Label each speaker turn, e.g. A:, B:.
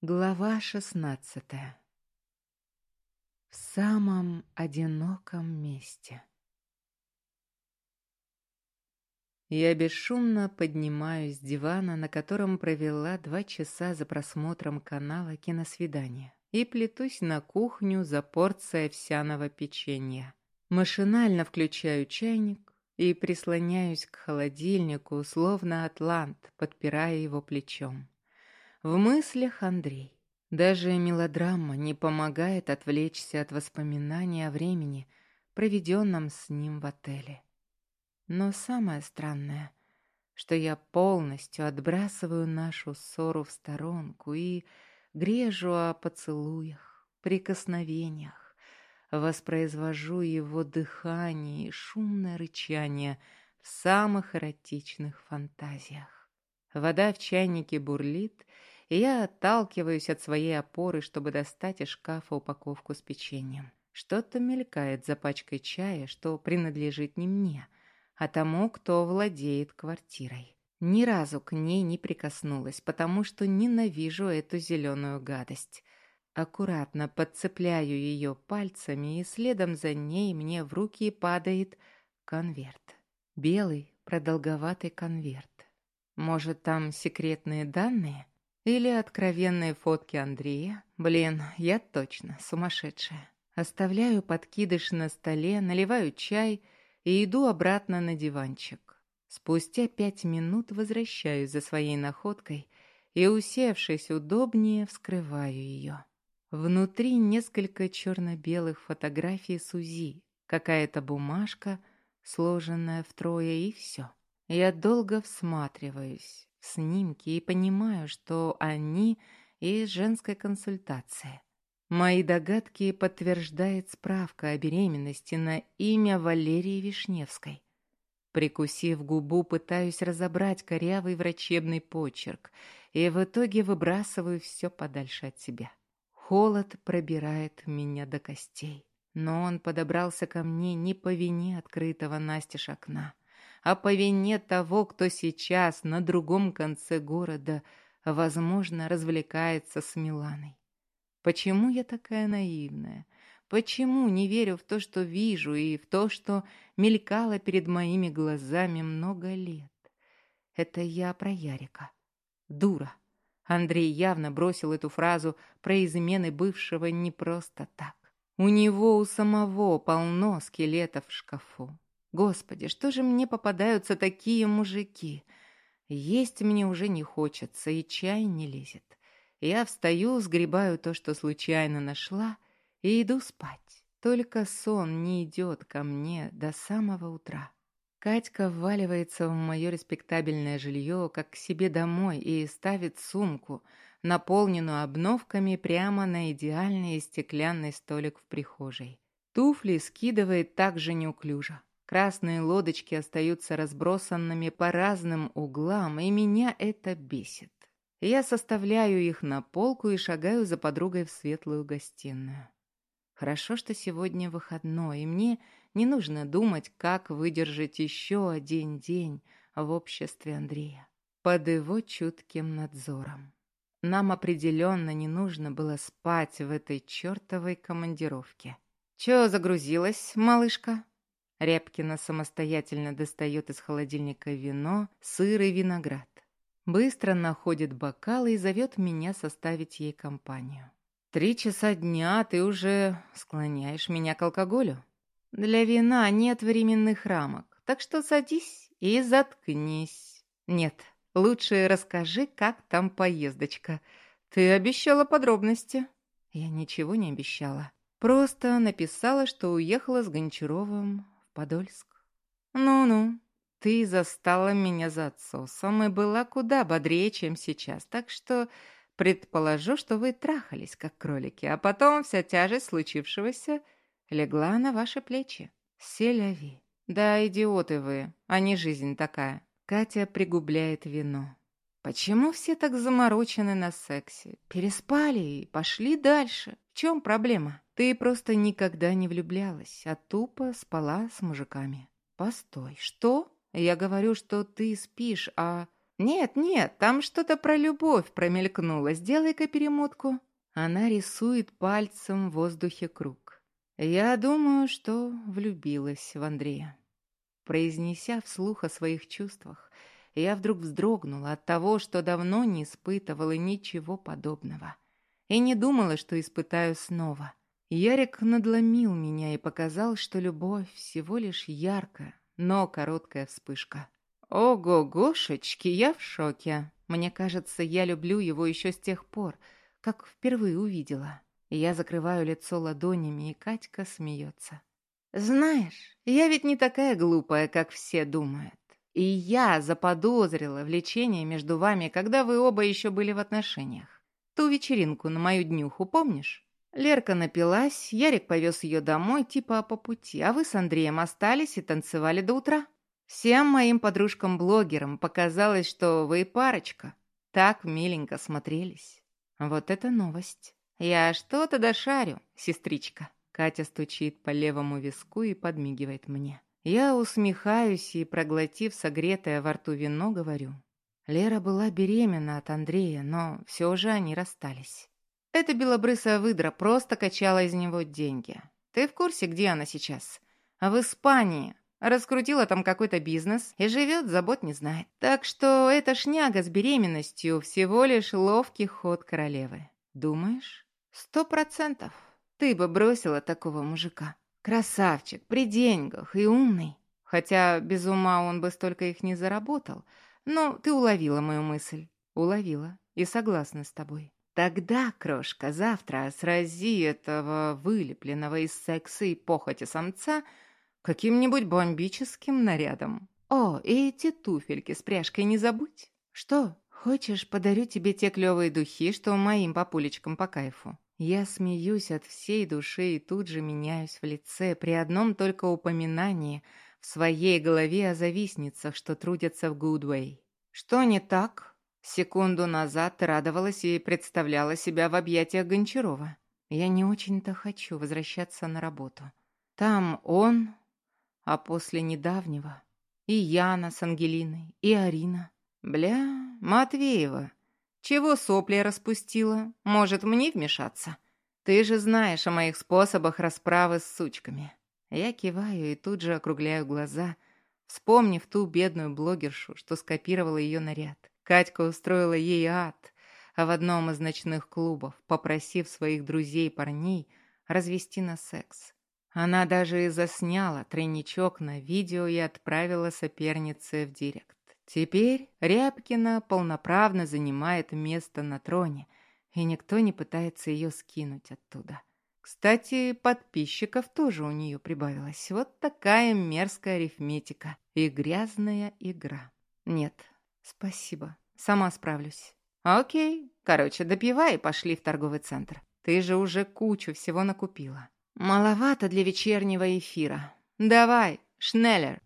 A: Глава шестнадцатая. В самом одиноком месте. Я бесшумно поднимаюсь с дивана, на котором провела два часа за просмотром канала «Киносвидание», и плетусь на кухню за порцией овсяного печенья. Машинально включаю чайник и прислоняюсь к холодильнику, словно атлант, подпирая его плечом. В мыслях Андрей. Даже мелодрама не помогает отвлечься от воспоминаний о времени, проведенном с ним в отеле. Но самое странное, что я полностью отбрасываю нашу ссору в сторонку и грежу о поцелуях, прикосновениях, воспроизвожу его дыхание и шумное рычание в самых эротичных фантазиях. Вода в чайнике бурлит, и я отталкиваюсь от своей опоры, чтобы достать из шкафа упаковку с печеньем. Что-то мелькает за пачкой чая, что принадлежит не мне, а тому, кто владеет квартирой. Ни разу к ней не прикоснулась, потому что ненавижу эту зеленую гадость. Аккуратно подцепляю ее пальцами, и следом за ней мне в руки падает конверт. Белый продолговатый конверт. Может, там секретные данные? Или откровенные фотки Андрея. Блин, я точно сумасшедшая. Оставляю подкидыш на столе, наливаю чай и иду обратно на диванчик. Спустя пять минут возвращаюсь за своей находкой и, усевшись удобнее, вскрываю ее. Внутри несколько черно-белых фотографий Сузи, какая-то бумажка, сложенная втрое, и все. Я долго всматриваюсь, снимки и понимаю, что они из женской консультации. Мои догадки подтверждает справка о беременности на имя Валерии Вишневской. Прикусив губу, пытаюсь разобрать корявый врачебный почерк и в итоге выбрасываю все подальше от себя. Холод пробирает меня до костей, но он подобрался ко мне не по вине открытого настежь окна а по вине того, кто сейчас на другом конце города, возможно, развлекается с Миланой. Почему я такая наивная? Почему не верю в то, что вижу, и в то, что мелькало перед моими глазами много лет? Это я про Ярика. Дура. Андрей явно бросил эту фразу про измены бывшего не просто так. У него у самого полно скелетов в шкафу. Господи, что же мне попадаются такие мужики? Есть мне уже не хочется, и чай не лезет. Я встаю, сгребаю то, что случайно нашла, и иду спать. Только сон не идет ко мне до самого утра. Катька вваливается в мое респектабельное жилье, как к себе домой, и ставит сумку, наполненную обновками, прямо на идеальный стеклянный столик в прихожей. Туфли скидывает так же неуклюже. Красные лодочки остаются разбросанными по разным углам, и меня это бесит. Я составляю их на полку и шагаю за подругой в светлую гостиную. Хорошо, что сегодня выходной, и мне не нужно думать, как выдержать еще один день в обществе Андрея. Под его чутким надзором. Нам определенно не нужно было спать в этой чертовой командировке. «Чё загрузилась, малышка?» Рябкина самостоятельно достает из холодильника вино, сыр и виноград. Быстро находит бокалы и зовет меня составить ей компанию. «Три часа дня, ты уже склоняешь меня к алкоголю?» «Для вина нет временных рамок, так что садись и заткнись». «Нет, лучше расскажи, как там поездочка. Ты обещала подробности». Я ничего не обещала. Просто написала, что уехала с Гончаровым Подольск. Ну-ну, ты застала меня за отсосом и была куда бодрее, чем сейчас, так что предположу, что вы трахались, как кролики, а потом вся тяжесть случившегося легла на ваши плечи. Селяви. Да, идиоты вы, а не жизнь такая. Катя пригубляет вино. Почему все так заморочены на сексе? Переспали и пошли дальше. В чем проблема? Ты просто никогда не влюблялась, а тупо спала с мужиками. Постой, что? Я говорю, что ты спишь, а... Нет, нет, там что-то про любовь промелькнуло. Сделай-ка перемотку. Она рисует пальцем в воздухе круг. Я думаю, что влюбилась в Андрея. Произнеся вслух о своих чувствах, я вдруг вздрогнула от того, что давно не испытывала ничего подобного. И не думала, что испытаю снова. Ярик надломил меня и показал, что любовь всего лишь яркая, но короткая вспышка. Ого-гошечки, я в шоке. Мне кажется, я люблю его еще с тех пор, как впервые увидела. Я закрываю лицо ладонями, и Катька смеется. «Знаешь, я ведь не такая глупая, как все думают. И я заподозрила влечение между вами, когда вы оба еще были в отношениях. Ту вечеринку на мою днюху, помнишь? Лерка напилась, Ярик повез ее домой, типа по пути, а вы с Андреем остались и танцевали до утра. Всем моим подружкам-блогерам показалось, что вы парочка. Так миленько смотрелись. Вот это новость. Я что-то дошарю, сестричка. Катя стучит по левому виску и подмигивает мне. Я усмехаюсь и, проглотив согретое во рту вино, говорю. Лера была беременна от Андрея, но все же они расстались. Эта белобрысая выдра просто качала из него деньги. Ты в курсе, где она сейчас? В Испании. Раскрутила там какой-то бизнес и живет, забот не знает. Так что эта шняга с беременностью всего лишь ловкий ход королевы. Думаешь? Сто процентов. Ты бы бросила такого мужика. Красавчик, при деньгах и умный. Хотя без ума он бы столько их не заработал. Но ты уловила мою мысль. Уловила. И согласна с тобой. Тогда, крошка, завтра срази этого вылепленного из секса и похоти самца – каким-нибудь бомбическим нарядом. О, и эти туфельки с пряжкой не забудь. Что, хочешь, подарю тебе те клевые духи, что моим папулечкам по кайфу? Я смеюсь от всей души и тут же меняюсь в лице при одном только упоминании в своей голове о завистницах, что трудятся в Гудвей. Что не так? Секунду назад радовалась и представляла себя в объятиях Гончарова. Я не очень-то хочу возвращаться на работу. Там он, а после недавнего и Яна с Ангелиной, и Арина. Бля, Матвеева, чего сопли распустила? Может, мне вмешаться? Ты же знаешь о моих способах расправы с сучками. Я киваю и тут же округляю глаза, вспомнив ту бедную блогершу, что скопировала ее наряд. Катька устроила ей ад, а в одном из ночных клубов, попросив своих друзей-парней развести на секс. Она даже и засняла тройничок на видео и отправила сопернице в директ. Теперь Рябкина полноправно занимает место на троне, и никто не пытается ее скинуть оттуда. Кстати, подписчиков тоже у нее прибавилось. Вот такая мерзкая арифметика и грязная игра. Нет, спасибо, сама справлюсь. Окей, короче, допивай и пошли в торговый центр. Ты же уже кучу всего накупила. «Маловато для вечернего эфира. Давай, Шнеллер!»